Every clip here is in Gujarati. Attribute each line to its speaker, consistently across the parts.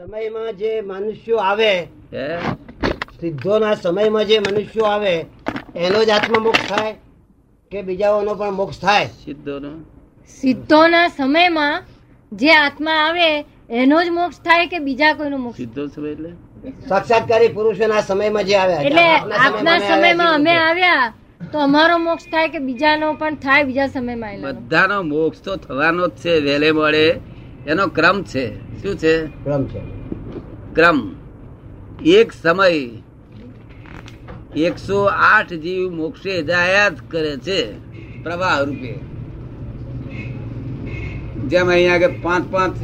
Speaker 1: સમયમાં જે મનુષ્યો આવે સિદ્ધોના સમયમાં જે મનુષ્યો આવે એનો જ આત્મા મોક્ષ થાય કે બીજાઓનો પણ મોક્ષ થાય?
Speaker 2: સિદ્ધોનો?
Speaker 3: સિદ્ધોના સમયમાં જે આત્મા આવે એનો જ મોક્ષ થાય કે બીજા કોઈનો મોક્ષ
Speaker 2: સિદ્ધો સમય એટલે?
Speaker 1: સાક્ષાત્કારી પુરુષોના સમયમાં જે આવ્યા
Speaker 3: એટલે
Speaker 1: આપના
Speaker 3: આપના સમયમાં અમે આવ્યા તો અમારો મોક્ષ થાય કે બીજાનો પણ થાય બીજા સમયમાં
Speaker 2: બધાનો મોક્ષ તો થવાનો જ છે વહેલે મળે. એનો ક્રમ છે. શું છે?
Speaker 1: ક્રમ છે.
Speaker 2: ક્રમ. એક સમય એકસો આઠ જીવ મોક્ષે જાયા જ કરે છે પ્રવાહ રૂપે. જેમ અહીંયા આગળ પાંચ પાંચ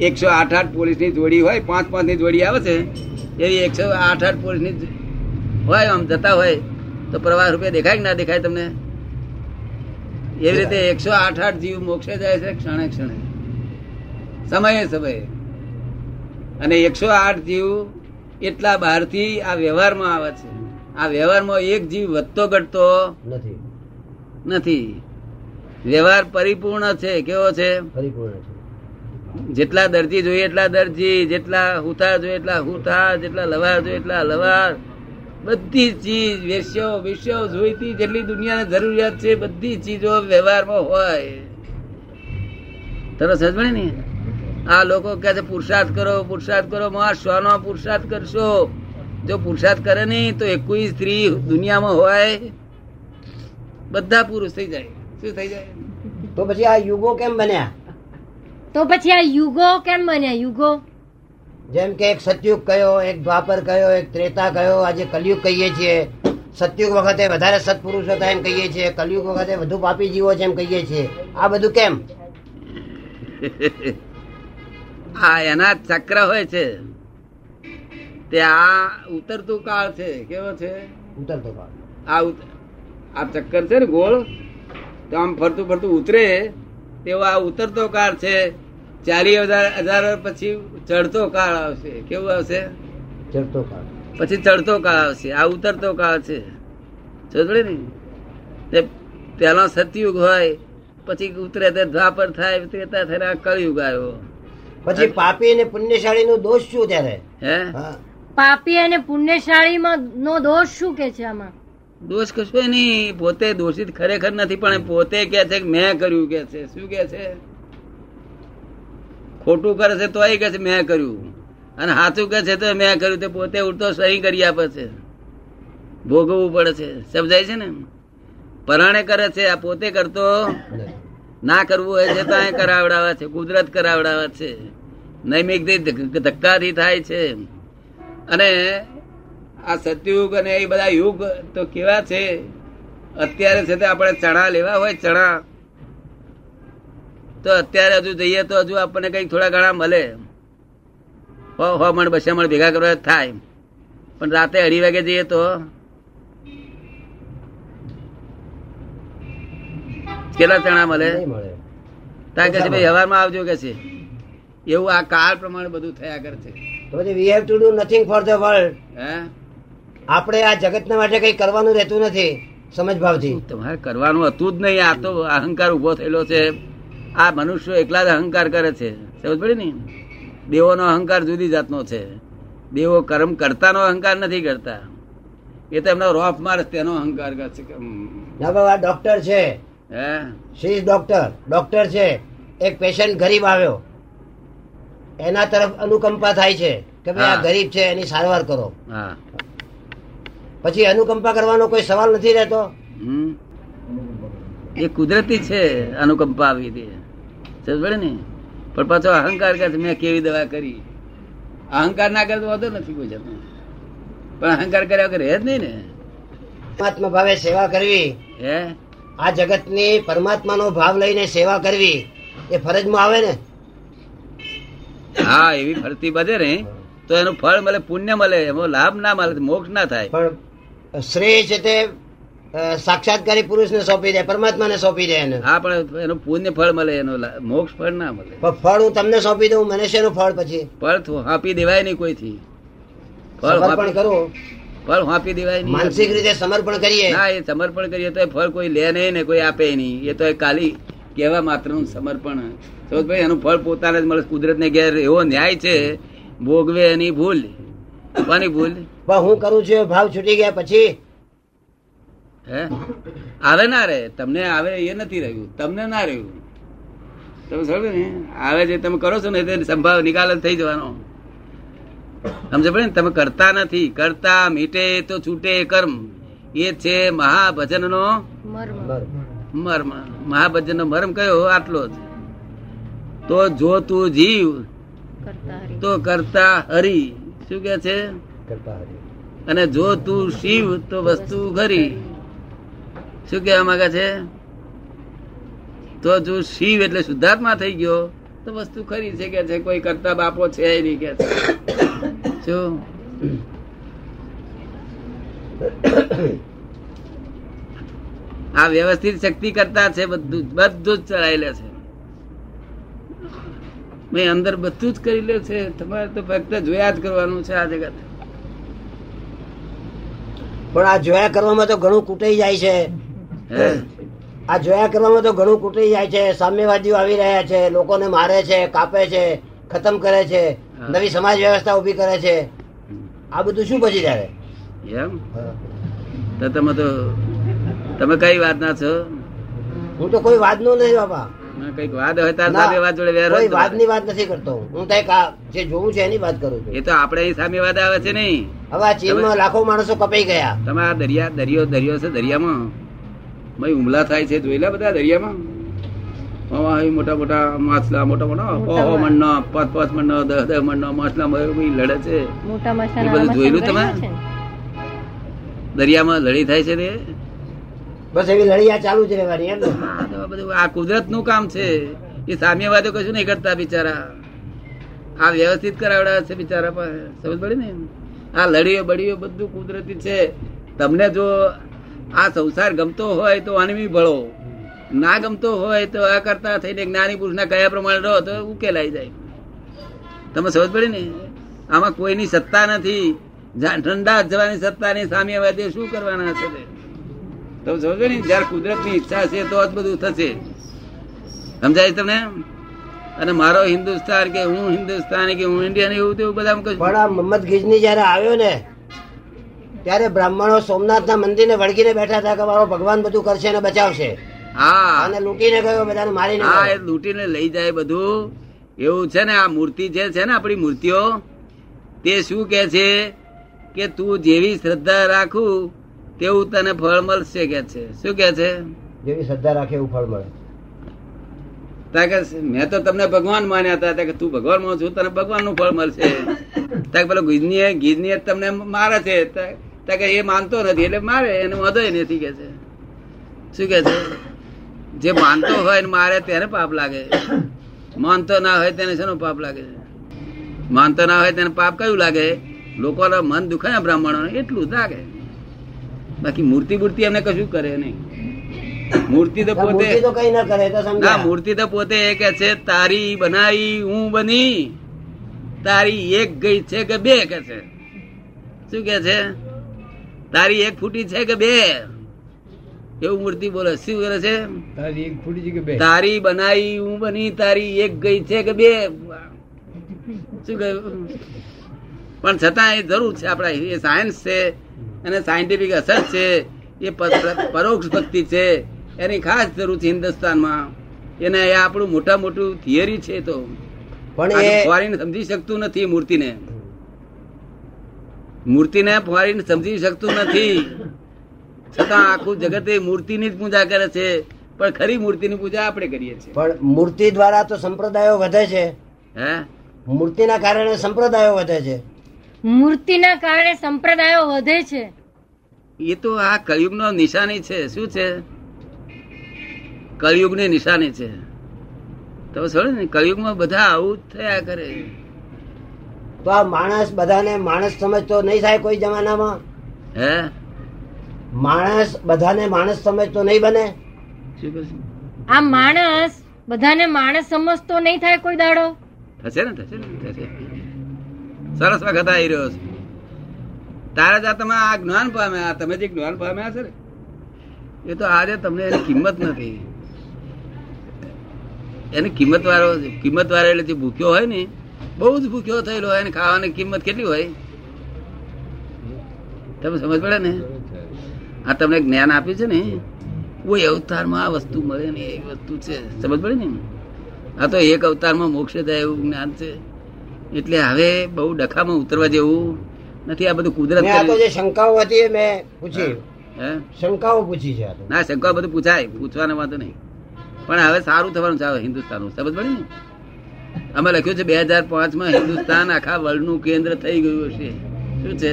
Speaker 2: એકસો આઠ આઠ પોલીસની જોડી હોય પાંચ પાંચની જોડી આવે છે એવી એકસો આઠ આઠ પોલીસની હોય આમ જતા હોય તો પ્રવાહ રૂપે દેખાય કે ના દેખાય તમને? એવી રીતે એકસો આઠ આઠ જીવ મોક્ષે જાય છે ક્ષણે ક્ષણે. સમયે સમયે. અને એકસો આઠ જીવ એટલા બહારથી આ વ્યવહારમાં આવે છે. આ વ્યવહારમાં એક જીવ વધતો ઘટતો
Speaker 1: નથી.
Speaker 2: નથી. વ્યવહાર પરિપૂર્ણ છે કેવો છે?
Speaker 1: પરિપૂર્ણ છે.
Speaker 2: જેટલા દરજી જોઈએ એટલા દરજી જેટલા હુથાર જોઈએ એટલા હુથાર જેટલા લવાર જોઈએ એટલા લવાર. બધી ચીજ વેશ્યો વિશ્યો જોઈતી જેટલી દુનિયાને જરૂરિયાત છે બધી ચીજો વ્યવહારમાં હોય. તરસ સમજે ને? આ લોકો કહે છે પુરુષાર્થ કરો પુરુષાર્થ કરો માં શ્વાનો પુરુષાર્થ કરશો. જો પુરુષાર્થ કરે નહીં તો એકવીસ સ્ત્રી દુનિયામાં હોય. બધા પુરુષ થઈ જાય. શું થઈ જાય?
Speaker 1: તો પછી આ યુગો કેમ બન્યા?
Speaker 3: તો પછી આ યુગો કેમ બન્યા યુગો?
Speaker 1: જેમ કે એક સતયુગ કયો એક દ્વાપર કયો એક ત્રેતા કયો આજે કલયુગ કહીએ છીએ. સતયુગ વખતે વધારે સત્પુરુષો હતા એમ કહીએ છીએ. કલયુગ વખતે વધુ પાપી જીવો છે એમ કહીએ છીએ. આ બધું કેમ?
Speaker 2: આ એના ચક્ર હોય છે. તે આ ઉતરતું કાળ છે કેવો છે?
Speaker 1: ઉતરતો કાળ.
Speaker 2: આ આ ચક્કર છે ને ગોળ? તો આમ ફરતું ફરતું ઉતરે. તેવો આ ઉતરતો કાળ છે. ચાલી હજાર હજાર વર્ષ પછી ચડતો કાળ આવશે. કેવું આવશે?
Speaker 1: ચડતો કાળ.
Speaker 2: પછી ચડતો કાળ આવશે. આ ઉતરતો કાળ છે. જોડે ને? તે પેલો સતયુગ હોય પછી ઉતરે તે દ્વાપર થાય ત્રેતા થઈને આ કળયુગ આવ્યો.
Speaker 1: પછી પાપી અને પુણ્યશાળી નો દોષ શું ત્યારે?
Speaker 3: પાપી અને પુણ્યશાળીમાં નો દોષ શું કે છે આમાં?
Speaker 2: દોષ કશું નહીં. પોતે દોષિત ખરેખર નથી પણ પોતે કે છે કે મેં કર્યું કે છે. શું કે છે? ખોટું કરે છે તોય કે છે મેં કર્યું. અને સાચું કે છે તો મેં કર્યું. તે પોતે ઉડતો સહી કરી આપે છે. ભોગવવું પડે છે. સમજાય છે ને? પરાણે કરે છે આ પોતે કરતો ના કરવું હોય છે તો અહીં કરાવડાવે છે, કુદરત કરાવડાવે છે. નૈમિક ધક્કાથી થાય છે. અને આ સતયુગ અને એ બધા યુગ તો કેવા છે? અત્યારે છે તે આપણે ચણા લેવા હોય, ચણા. તો અત્યારે હજુ જઈએ તો હજુ આપણને કંઈક થોડા ઘણા મળે. હો હો મણ બસે મણ ભેગા કરવા થાય. પણ રાતે અઢી વાગે જઈએ તો કેટલા ચણા મળે?
Speaker 1: નહીં મળે.
Speaker 2: ત્યાં કે છે ભાઈ હવારમાં આવજો કે છે? એવું આ કાળ પ્રમાણે બધું થયા કરે છે.
Speaker 1: તો પછી we have to do nothing for the world
Speaker 2: હે?
Speaker 1: આપણે આ જગતના માટે કઈ કરવાનું રહેતું નથી સમજ ભાવથી.
Speaker 2: તમારે કરવાનું હતું જ નહીં આ તો અહંકાર ઊભો થયેલો છે. આ મનુષ્યો એકલા જ અહંકાર કરે છે. સમજ પડી ને? દેવોનો અહંકાર જુદી જાતનો છે. દેવો કર્મ કરતાનો અહંકાર નથી કરતા. એ તો એમનો રોફ મારે તેનો અહંકાર કરે છે.
Speaker 1: ડોક્ટર છે.
Speaker 2: હે?
Speaker 1: શી ડોક્ટર ડોક્ટર છે. એક પેશન્ટ ગરીબ આવ્યો. એના તરફ અનુકંપા થાય છે કે ભાઈ આ ગરીબ છે એની સારવાર કરો. પછી અનુકંપા કરવાનો કોઈ સવાલ નથી રહેતો?
Speaker 2: એ કુદરતી છે અનુકંપા આવી હતી સમજે ને? પણ પાછો અહંકાર કરે મેં કેવી દવા કરી? અહંકાર ના કરે તો વાંધો નથી કોઈ જતો પણ અહંકાર કર્યા વગર રહે જ નહીં ને.
Speaker 1: પરમાત્મા ભાવે સેવા કરવી.
Speaker 2: હે?
Speaker 1: આ જગતની પરમાત્માનો ભાવ લઈને સેવા કરવી એ ફરજમાં આવે ને?
Speaker 2: હા એવી ફરતી બધે ને. તો એનું ફળ મળે પુણ્ય મળે એમાં લાભ ના મળે મોક્ષ ના થાય.
Speaker 1: પણ શ્રેય છે તે સાક્ષાત્કારી પુરુષને સોંપી દે પરમાત્માને સોંપી દે એને.
Speaker 2: હા પણ એનું પુણ્ય ફળ મળે એનો મોક્ષ ફળ ના મળે.
Speaker 1: પણ ફળ હું તમને સોંપી દઉં મને શેનું ફળ પછી?
Speaker 2: ફળ આપી દેવાય નહીં કોઈથી. ફળ કરો
Speaker 1: કરું.
Speaker 2: ફળ આપી દેવાય નહીં.
Speaker 1: માનસિક રીતે સમર્પણ કરીએ.
Speaker 2: ના એ સમર્પણ કરીએ તો ફળ કોઈ લે નહીં ને કોઈ આપે નહીં. એ તો કાલી કેવા કહેવા માત્રનું સમર્પણ. ભાઈ એનું ફળ પોતાને જ મળે. કુદરત ને ઘેર એવો ન્યાય છે ભોગવે એની ભૂલ. કોની ભૂલ?
Speaker 1: હું કરું છું ભાવ છૂટી ગયા પછી.
Speaker 2: હે? આવે ના રે. તમને આવે એ નથી રહ્યું. તમને ના રહ્યું. તમે સમજો ને? આવે છે તમે કરો છો ને તે સંભાવ નિકાલ થઈ જવાનો. સમજ પડે ને? તમે કરતા નથી. કરતા મીટે તો છૂટે કર્મ. એ છે મહાભજનનો
Speaker 3: મર્મ.
Speaker 2: મહાભજન નો મર્મ કયો? આટલો જ. તો જો તું જીવ તો કરતા હરી. શું કે છે? અને જો તું શિવ તો વસ્તુ ખરી શું કેવા માંગે છે? તો જો શિવ એટલે શુદ્ધાત્મા થઈ ગયો તો વસ્તુ ખરી છે કે છે કોઈ કરતા બાપો છે નહીં કે છે. જો. આ વ્યવસ્થિત શક્તિ કરતા છે બધું જ- બધું જ ચડાઈ છે. મેં અંદર બધું જ કરી લે છે. તમારે તો ફક્ત જોયા જ કરવાનું છે આ જગત.
Speaker 1: પણ આ જોયા કરવામાં તો ઘણું કૂટાઈ જાય છે.
Speaker 2: હે?
Speaker 1: આ જોયા કરવામાં તો ઘણું કૂટી જાય છે સામ્યવાદીઓ આવી રહ્યા છે લોકોને મારે છે કાપે છે ખતમ કરે છે નવી સમાજ વ્યવસ્થા ઊભી કરે છે. આ બધું શું પછી ત્યારે?
Speaker 2: એમ? તો તમે તો તમે કઈ વાત ના છો?
Speaker 1: હું તો કોઈ વાત નો નથી બાપા
Speaker 2: કંઈક વાદ હોય તાર સામે વાત જોડે વેર
Speaker 1: કોઈ વાદની વાત નથી કરતો હું. આ જે જોવું છે એની વાત કરું છું.
Speaker 2: એ તો આપણે અહીં સામે વાદ આવે છે નહીં.
Speaker 1: હવે આ ચીનમાં લાખો માણસો કપાઈ ગયા.
Speaker 2: તમે આ દરિયા દરિયો દરિયો છે દરિયામાં? ભાઈ હુમલા થાય છે જોયેલા બધા દરિયામાં. મોટા મોટા માછલા મોટા મોટા મણનો પાંચ પાંચ મણનો દસ દસ મણનો માછલા લડે છે. એ બધું જોયેલું તમે? દરિયામાં લડી થાય છે તે
Speaker 1: બસ એવી લડિયા ચાલુ
Speaker 2: છે બધું આ કુદરતનું કામ છે. એ સામ્યવાદો કશું નહીં કરતા બિચારા. આ વ્યવસ્થિત કરાવડા છે બિચારા પાસે. સમજ પડી ને? આ લડીઓ બડીઓ બધું કુદરતી છે. તમને જો આ સંસાર ગમતો હોય તો અનમી ભળો. ના ગમતો હોય તો આ કરતા થઈને જ્ઞાની પુરુષના કયા પ્રમાણે રહો તો ઉકેલાઈ જાય. તમે સમજ પડી ને? આમાં કોઈની સત્તા નથી. ઠંડા જવાની સત્તાની સામ્યવાદીઓ શું કરવાના છે તે? તમે સમજો ને? જયારે કુદરતની ઈચ્છા છે તો જ બધું થશે. સમજાય તમને? અને મારો હિન્દુસ્તાન કે હું હિન્દુસ્તાન કે હું ઇન્ડિયન એવું તેવું બધા કશું
Speaker 1: પણ આ જયારે આવ્યો ને ત્યારે બ્રાહ્મણો સોમનાથના મંદિરને વળગીને બેઠા હતા કે મારો ભગવાન બધું કરશે અને બચાવશે.
Speaker 2: હા.
Speaker 1: અને લૂંટીને ગયો બધાને મારીને
Speaker 2: હા એ લૂંટીને લઈ જાય બધું. એવું છે ને આ મૂર્તિ જે છે ને આપણી મૂર્તિઓ તે શું કે છે કે તું જેવી શ્રદ્ધા રાખું તેવું તને ફળ મળશે કે છે. શું કે છે?
Speaker 1: જેવી શ્રદ્ધા રાખે એવું ફળ મળે.
Speaker 2: મેં તો તમને ભગવાન માન્યા હતા. કે તું ભગવાનમાં છું તને ભગવાનનું ફળ મળશે. પેલો ગીજનીએ ગીજનીએ તમને મારે છે. કે એ માનતો નથી એટલે મારે એને વાંધો નથી કે છે. શું કે છે? જે માનતો હોય ને મારે તેને પાપ લાગે માનતો ના હોય તેને શેનો પાપ લાગે માનતો ના હોય તેને પાપ કયું લાગે? લોકોના મન દુખે ને બ્રાહ્મણો એટલું લાગે. બાકી મૂર્તિ મૂર્તિ એમને કશું કરે નહીં. મૂર્તિ તો પોતે
Speaker 1: ના
Speaker 2: મૂર્તિ તો પોતે એ કે છે તારી બનાવી હું બની. તારી એક ગઈ છે કે બે કે છે. શું કે છે? તારી એક ફૂટી છે કે બે? એવું મૂર્તિ બોલે? શું કરે છે?
Speaker 4: તારી એક ફૂટી છે કે બે?
Speaker 2: તારી બનાવી હું બની તારી એક ગઈ છે કે બે? શું કહ્યું? પણ છતાં એ જરૂર છે આપણા એ સાયન્સ છે અને સાયન્ટિફિક અસર છે એ પરોક્ષ ભક્તિ છે એની ખાસ જરૂર છે હિન્દુસ્તાનમાં. એને એ આપણું મોટા મોટું થિયરી છે તો.
Speaker 1: પણ એ
Speaker 2: ફોરેન સમજી શકતું નથી મૂર્તિને. મૂર્તિને ફોરેન સમજી શકતું નથી. છતાં આખું જગત એ મૂર્તિની જ પૂજા કરે છે પણ ખરી મૂર્તિની પૂજા આપણે કરીએ છીએ.
Speaker 1: પણ મૂર્તિ દ્વારા તો સંપ્રદાયો વધે છે.
Speaker 2: હે?
Speaker 1: મૂર્તિના કારણે સંપ્રદાયો વધે છે.
Speaker 3: મૂર્તિના કારણે સંપ્રદાયો વધે છે.
Speaker 2: એ તો આ કળિયુગનો નિશાની છે. શું છે? કળિયુગની નિશાની છે. તો સર ને કળિયુગમાં બધા આવું જ થયા કરે.
Speaker 1: તો આ માણસ બધાને માણસ સમજતો નહીં થાય કોઈ જમાનામાં?
Speaker 2: હે?
Speaker 1: માણસ બધાને માણસ સમજતો નહીં બને?
Speaker 3: આ માણસ બધાને માણસ સમજતો નહીં થાય કોઈ દાડો?
Speaker 2: થશે ને થશે ને થશે. સરસ વખત આવી રહ્યો છે. તારા જાતમાં આ તમે આ જ્ઞાન પામ્યા આ તમે જે જ્ઞાન પામ્યા છે ને એ તો આજે તમને એની કિંમત નથી. એની કિંમત વાળો કિંમત વાળો એટલે જે ભૂખ્યો હોય ને બહુ જ ભૂખ્યો થયેલો હોય ખાવાની કિંમત કેટલી હોય? તમે સમજ પડે ને? આ તમને જ્ઞાન આપ્યું છે ને? કોઈ અવતારમાં આ વસ્તુ મળે ને એ વસ્તુ છે. સમજ પડે ને? આ તો એક અવતારમાં મોક્ષ થાય એવું જ્ઞાન છે. એટલે હવે બહુ ડખામાં ઉતરવા જેવું નથી. આ બધું કુદરત
Speaker 1: જે શંકાઓ હતી મેં પૂછી.
Speaker 2: હે?
Speaker 1: શંકાઓ પૂછી છે
Speaker 2: ના શંકાઓ બધું પૂછાય. પૂછવાનો વાંધો નહીં. પણ હવે સારું થવાનું છે હવે હિન્દુસ્તાનનું સમજ પડે ને? અમે લખ્યું છે બે હજાર પાંચમાં હિન્દુસ્તાન આખા વર્લ્ડનું કેન્દ્ર થઈ ગયું હશે. શું છે?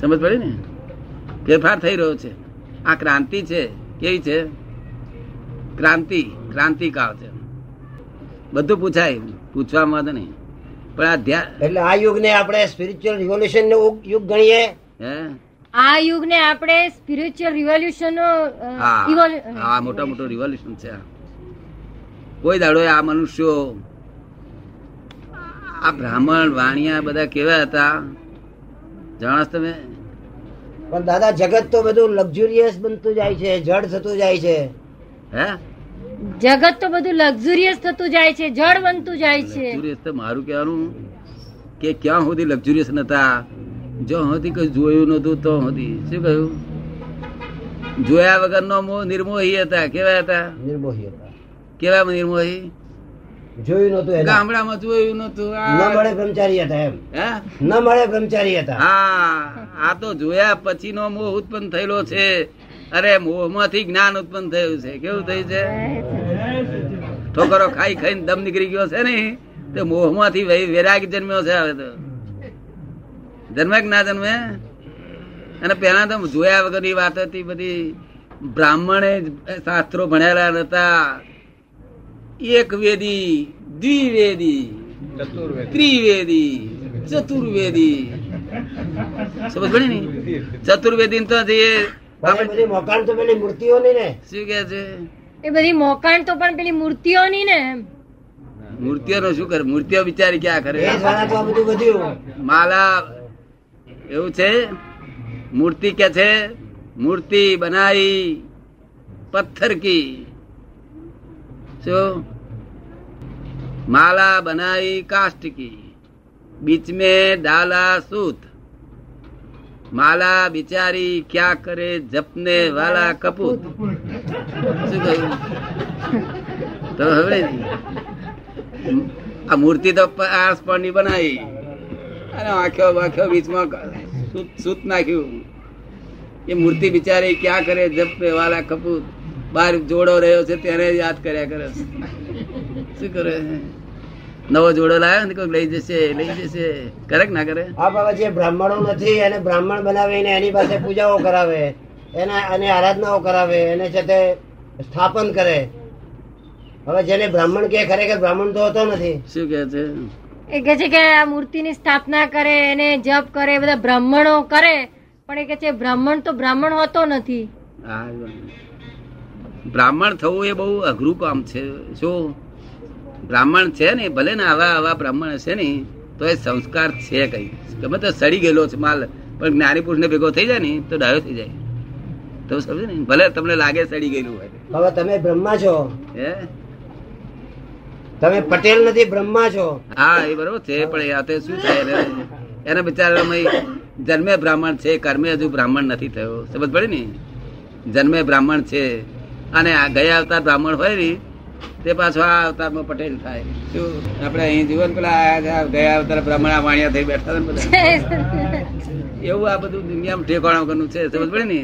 Speaker 2: સમજ પડી ને? ફેરફાર થઈ રહ્યો છે. આ ક્રાંતિ છે. કેવી છે? ક્રાંતિ ક્રાંતિકાળ છે. બધું પૂછાય. પૂછવામાં તો નહીં. પણ આ ધ્યાન
Speaker 1: એટલે આ યુગને આપણે સ્પિરિચ્યુઅલ રિવોલ્યુશન નો યુગ ગણીએ?
Speaker 2: હે?
Speaker 3: આ યુગ ને આપણે સ્પિરિચ્યુઅલ રિવોલ્યુશન
Speaker 2: નો હા. મોટા મોટો રિવોલ્યુશન છે આ. કોઈ દાડો આ મનુષ્યો આ બ્રાહ્મણ વાણિયા બધા કેવા હતા? જાણો તમે?
Speaker 1: પણ દાદા જગત તો બધું લક્ઝુરિયસ બનતું જાય છે જડ થતું જાય છે.
Speaker 2: હે?
Speaker 3: જગત તો બધું લક્ઝુરિયસ થતું જાય છે જડ બનતું જાય છે.
Speaker 2: લક્ઝુરિયસ તો મારું કહેવાનું કે ક્યાં સુધી લક્ઝુરિયસ નતા? જો સુધી કઈ જોયું નતું તો સુધી. શું કહ્યું? જોયા વગરનો મોહ નિર્મોહી હતા કેવા હતા?
Speaker 1: નિર્મોહી હતા.
Speaker 2: કેવા નિર્મોહી
Speaker 1: જોયું નતું
Speaker 2: ગામડામાં જોયું નતું
Speaker 1: ન મળે બ્રહ્મચારી હતા એમ.
Speaker 2: હે?
Speaker 1: ન મળે બ્રહ્મચારી હતા.
Speaker 2: હા આ તો જોયા પછીનો મોહ ઉત્પન્ન થયેલો છે. અરે મોહમાંથી જ્ઞાન ઉત્પન્ન થયું છે. કેવું થયું છે? ઠોકરો ખાઈ ખાઈને દમ નીકળી ગયો છે ને? તે મોહમાંથી વૈરાગ જન્મ્યો છે હવે તો. જન્મે કે ના જન્મે? અને પેલા તો જોયા વગરની વાત હતી બધી. બ્રાહ્મણે શાસ્ત્રો ભણેલા નતા. એક વેદી દ્વિવેદી ત્રિવેદી ચતુર્વેદી. સમજ પડી ને? ચતુર્વેદી તો જે
Speaker 1: મોકાણ તો પેલી મૂર્તિઓની ને
Speaker 2: શું કે છે?
Speaker 3: એ બધી મોકાણ તો પણ પેલી મૂર્તિઓની ને.
Speaker 2: મૂર્તિઓ નો શું કરે? મૂર્તિઓ બિચારી ક્યાં કરે? માલા એવું છે? મૂર્તિ કે છે? મૂર્તિ બનાવી પથ્થર કી. શું? माला बनाई काष्ट की बीच में डाला सूत माला बिचारी क्या करे जपने वाला कपूत શું કહ્યું તો હવે આ મૂર્તિ તો આસપાસની બનાવી અને આખ્યો વાખ્યો બીચમાં સૂત સૂત નાખ્યું એ મૂર્તિ બિચારી ક્યાં કરે જપને વાલા કપૂત બાર જોડો રહ્યો છે તેને યાદ કર્યા કરે છે. શું કરે? નવો જોડો લાવ્યો ને કોઈ લઈ જશે લઈ જશે. કરે કે ના કરે?
Speaker 1: હા બાબા જે બ્રાહ્મણો નથી એને બ્રાહ્મણ બનાવીને એની પાસે પૂજાઓ કરાવે એના અને આરાધનાઓ કરાવે એને છે તે સ્થાપન કરે. હવે જેને બ્રાહ્મણ કે ખરેખર બ્રાહ્મણ તો હોતો નથી.
Speaker 2: શું કે છે?
Speaker 3: એ કે છે કે આ મૂર્તિની સ્થાપના કરે એને જપ કરે બધા બ્રાહ્મણો કરે પણ એ કે છે બ્રાહ્મણ તો બ્રાહ્મણ હોતો નથી.
Speaker 2: બ્રાહ્મણ થવું એ બહુ અઘરું કામ છે. શું? બ્રાહ્મણ છે ને ભલે ને આવા આવા બ્રાહ્મણ હશે ને તો એ સંસ્કાર છે કઈ. ગમે તો સડી ગયેલો છે માલ પણ જ્ઞાની પુરુષ ને ભેગો થઈ જાય ને તો ડાયો થઈ જાય. તો સમજે ને? ભલે તમને લાગે સડી ગયેલું હોય.
Speaker 1: હવે તમે બ્રહ્મા છો.
Speaker 2: હે?
Speaker 1: તમે પટેલ નથી બ્રહ્મા છો.
Speaker 2: હા એ બરોબર છે પણ આ તો શું થાય એને બિચારા બિચારા જન્મે બ્રાહ્મણ છે કર્મે હજુ બ્રાહ્મણ નથી થયો. સમજ પડે ને? જન્મે બ્રાહ્મણ છે. અને આ ગયા અવતાર બ્રાહ્મણ હોય ને તે પાછો આ અવતારમાં પટેલ થાય. શું? આપણે અહીં જીવન પેલા ગયા અવતાર બ્રાહ્મણા વાણિયા થઈ બેઠા બધા. એવું આ બધું દુનિયામાં ઠેકાણા વગરનું છે, સમજ પડે ને?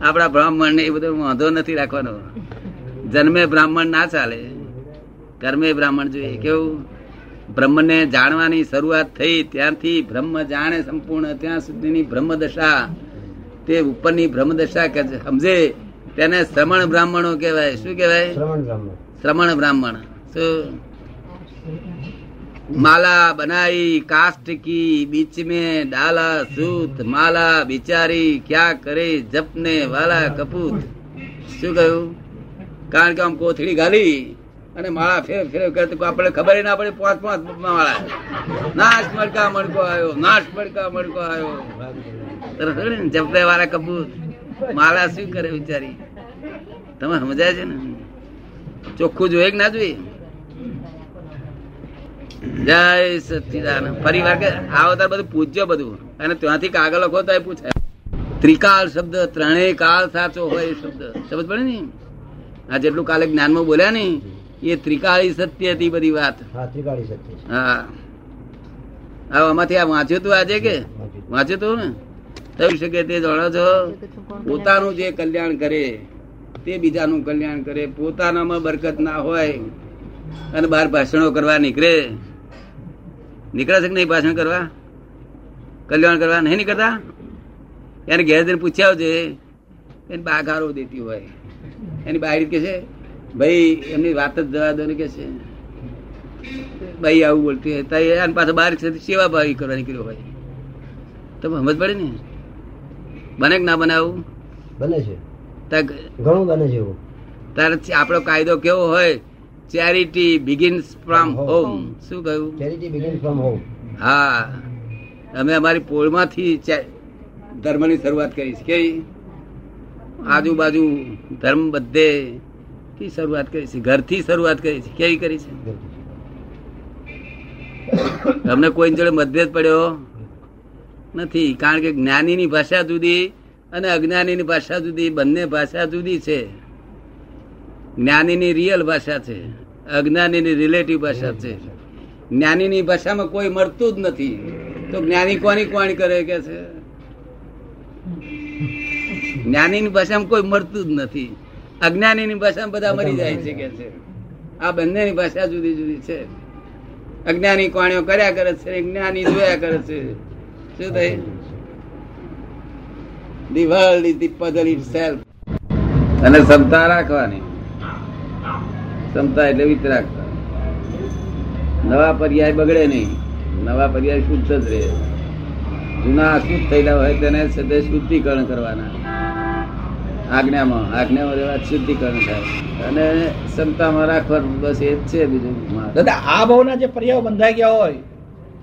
Speaker 2: આપણા બ્રાહ્મણ ને એ બધો વાંધો નથી રાખવાનો. જન્મે બ્રાહ્મણ ના ચાલે, કર્મે બ્રાહ્મણ જોઈએ. કેવું? બ્રહ્મને જાણવાની શરૂઆત થઈ ત્યાંથી બ્રહ્મ જાણે સંપૂર્ણ, ત્યાં સુધીની બ્રહ્મ દશા તે ઉપરની બ્રહ્મ દશા સમજે, તેને શ્રમણ બ્રાહ્મણો કહેવાય. શું કહેવાય?
Speaker 1: શ્રમણ બ્રાહ્મણ.
Speaker 2: શ્રમણ બ્રાહ્મણ શું माला बनाई काष्ट की बीच में डाला सूत माला बिचारी क्या करे जपने वाला कपूत શું કહ્યું કારણ કે આમ કોથળી ગાલી અને માળા ફેર ફેર કરતો આપણે ખબર ના પડે પાંચ પાંચ માળા નાશ મડકા મડકો આવ્યો નાશ મડકા મડકો આવ્યો તરત ખબર ને જપને વાળા કપૂત માળા શું કરે બિચારી તમે સમજાય છે ને ચોખ્ખું જોઈએ કે ના જોઈએ જય સચિદાન ફરી વાર કે આવો તાર બધું પૂછજો બધું. અને ત્યાંથી કાગળ લખો તો પૂછાય ત્રિકાળ શબ્દ ત્રણેય કાળ સાચો હોય શબ્દ. સમજ પડે ને? આ જેટલું કાલે જ્ઞાનમાં બોલ્યા ને એ ત્રિકાળી સત્ય હતી બધી વાત.
Speaker 1: હા ત્રિકાળી સત્ય છે.
Speaker 2: હા. હવે આમાંથી આ વાંચ્યું તું આજે કે? વાંચ્યું. તું ને? થઈ શકે તે જાણો છો. પોતાનું જે કલ્યાણ કરે તે બીજાનું કલ્યાણ કરે. પોતાનામાં બરકત ના હોય અને બહાર ભાષણો કરવા નીકળે. નીકળે છે કે નહીં ભાષણ કરવા? કલ્યાણ કરવા નહીં નીકળતા? એને ઘેર જઈને પૂછ્યા આવજે. એને બાગારો દેતી હોય. એની બહાર કે છે, ભાઈ, એમની વાત જ જવા દો ને, કે છે. ભાઈ આવું બોલતી હોય. તો એને પાછો બહાર છે સેવા ભાવી કરવા નીકળ્યો હોય. તો સમજ પડે ને? બને કે ના બને આવું?
Speaker 1: બને છે. ઘણું બને છે એવું
Speaker 2: આપણો કાયદો કેવો હોય? ચેરિટી બિગિન્સ ફ્રોમ હોમ શું કહ્યું?
Speaker 1: ચેરિટી બિગિન્સ ફ્રોમ હોમ
Speaker 2: હા. અમે અમારી પોળમાંથી ધર્મની શરૂઆત કરી છે કેવી આજુબાજુ ધર્મ બધે થી શરૂઆત કરી છે ઘરથી શરૂઆત કરી છે કેવી કરી છે અમને કોઈ જોડે મતભેદ પડ્યો? નથી. કારણ કે જ્ઞાનીની ભાષા જુદી અને અજ્ઞાનીની ભાષા જુદી બંને ભાષા જુદી છે. જ્ઞાનીની રિયલ ભાષા છે અજ્ઞાનીની રિલેટિવ ભાષા છે. જ્ઞાનીની ભાષામાં કોઈ મળતું જ નથી. તો જ્ઞાની કોની કોણી કરે કે છે? જ્ઞાનીની ભાષામાં કોઈ મળતું જ નથી. અજ્ઞાનીની ભાષામાં બધા મરી જાય છે કે છે. આ બંનેની ભાષા જુદી જુદી છે. અજ્ઞાની કોણીઓ કર્યા કરે છે જ્ઞાની જોયા કરે છે. શું થાય? The world is the puzzle itself. અને ક્ષમતા રાખવાની. ક્ષમતા એટલે વિતરાગ નવા પર્યાય બગડે નહીં. નવા પર્યાય શુદ્ધ જ રહે. જૂના અશુદ્ધ થયેલા હોય તેને સદે શુદ્ધિકરણ કરવાના. આજ્ઞામાં આજ્ઞામાં રહેવા શુદ્ધિકરણ થાય. અને ક્ષમતામાં રાખવાનું બસ એ જ છે બીજું
Speaker 4: દાદા આ ભાવના જે પર્યાયો બંધાઈ ગયા હોય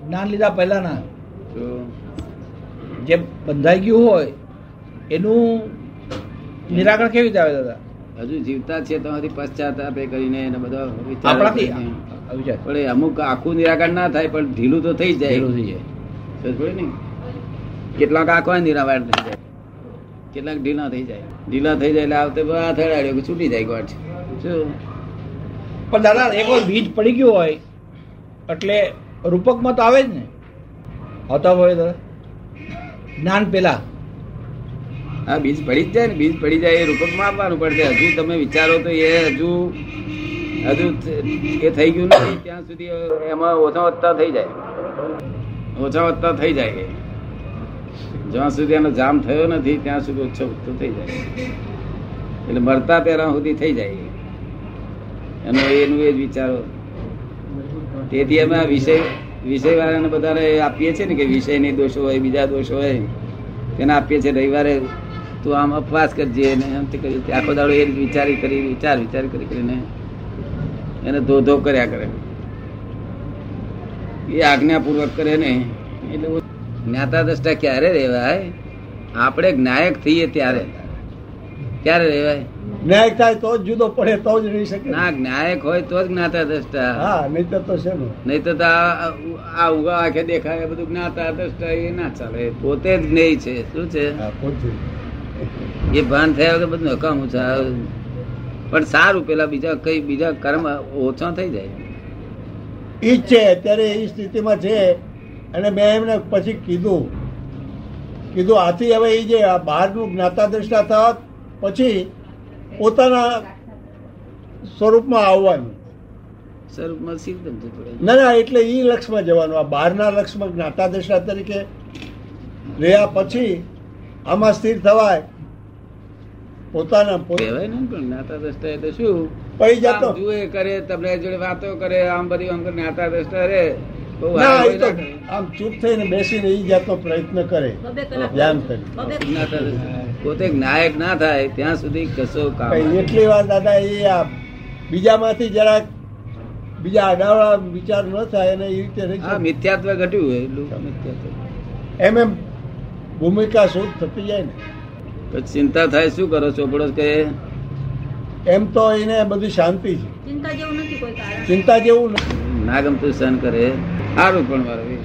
Speaker 4: જ્ઞાન લીધા પહેલાના
Speaker 2: તો
Speaker 4: જે બંધાઈ ગયું હોય એનું નિરાકરણ કેવી રીતે આવે દાદા?
Speaker 2: હજુ જીવતા છે તો પશ્ચાતાપ એ કરીને એને બધા પણ અમુક આખું નિરાકરણ ના થાય પણ ઢીલું તો થઈ જાય.
Speaker 4: ઢીલું થઈ જાય.
Speaker 2: ને? કેટલાક આખો નિરાકરણ થઈ જાય. કેટલાક ઢીલા થઈ જાય. ઢીલા થઈ જાય એટલે આવતે બધા અથડાડ્યો છૂટી જાય ગોઠ શું?
Speaker 4: પણ દાદા એક વાર બીજ પડી ગયું હોય એટલે રૂપકમાં તો આવે જ ને. આવતા હોય દાદા જ્ઞાન પેલા.
Speaker 2: હા, બીજ પડી જ જાય ને, બીજ પડી જાય એ રૂપકમાં આપવાનું પડશે હજુ તમે વિચારો તો એ હજુ હજુ એ થઈ ગયું નથી, ત્યાં સુધી એમાં ઓછા વધતા થઈ જાય. ઓછા વધતા થઈ જાય જ્યાં સુધી એનો જામ થયો નથી, ત્યાં સુધી ઓછો વધતો થઈ જાય. એટલે મરતા પહેલા સુધી થઈ જાય એનો એનું એ જ વિચારો. તેથી અમે આ વિષય વિષય વાળાને બધાને આપીએ છીએ ને કે વિષયની દોષો હોય, બીજા દોષો હોય, તેને આપીએ છીએ. રવિવારે તું આમ અપવાસ કરજે ને એમ તે કરી આખો દાડો એ વિચારી કરી વિચાર વિચાર કરી કરીને એને ધોધો કર્યા કરે. એ આજ્ઞાપૂર્વક કરે ને એટલે જ્ઞાતા દ્રષ્ટા ક્યારે રહેવાય આપણે જ્ઞાયક થઈએ ત્યારે. ક્યારે રહેવાય
Speaker 5: જ્ઞાયક થાય તો જ જુદો પડે તો જ રહી શકે.
Speaker 2: ના જ્ઞાયક હોય તો જ જ્ઞાતા દ્રષ્ટા
Speaker 5: હા નહીતર તો છે ને
Speaker 2: નહીં તો આ આ ઊંઘા આંખે દેખાય બધું જ્ઞાતા દ્રષ્ટા એ ના ચાલે. પોતે જ જ્ઞેય છે. શું છે?
Speaker 5: હા પોતે
Speaker 2: એ ભાન થયા વગર બધું નકામું છે. પણ સારું પેલા બીજા કઈ બીજા કર્મ ઓછા થઈ જાય.
Speaker 5: ઈ જ છે અત્યારે એ સ્થિતિમાં છે. અને મેં એમને પછી કીધું કીધું આથી હવે એ જે આ બહારનું જ્ઞાતા દ્રષ્ટા થવા પછી પોતાના સ્વરૂપમાં આવવાનું.
Speaker 2: સ્વરૂપમાં સિદ્ધ
Speaker 5: ના ના એટલે એ લક્ષમાં જવાનું. આ બહારના લક્ષમાં જ્ઞાતા દ્રષ્ટા તરીકે રહ્યા પછી આમાં સ્થિર થવાય. પોતાના
Speaker 2: કહેવાય ને પણ જ્ઞાતા દ્રષ્ટા એટલે શું?
Speaker 5: પડી જતો.
Speaker 2: જુએ કરે તમને જોડે વાતો કરે આમ બધી આમ કરે, દ્રષ્ટા રે. બહુ
Speaker 5: ના
Speaker 2: હારું
Speaker 5: એ તો
Speaker 2: ના કરે.
Speaker 5: આમ ચૂપ થઈને બેસીને ઈ જાતનો પ્રયત્ન કરે. ધ્યાન કરી.
Speaker 2: પોતે નાયક ના થાય ત્યાં સુધી કશો કામ
Speaker 5: એટલી વાર દાદા એ આ બીજામાંથી જરાક બીજા આડાવાળા વિચાર ન થાય અને એ રીતે રહી
Speaker 2: હા
Speaker 5: શકે.
Speaker 2: મિથ્યાત્વ ઘટ્યું હોય એટલું મિથ્યાત્વ.
Speaker 5: એમ એમ ભૂમિકા શુદ્ધ થતી જાય ને.
Speaker 2: પછી ચિંતા થાય શું કરો ચોપડો કે
Speaker 5: એમ તો એને બધી શાંતિ છે.
Speaker 6: ચિંતા જેવું નથી કોઈ
Speaker 5: ચિંતા જેવું નથી
Speaker 2: ના ગમતું સહન કરે સારું પણ મારે.